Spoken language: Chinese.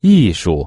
艺术。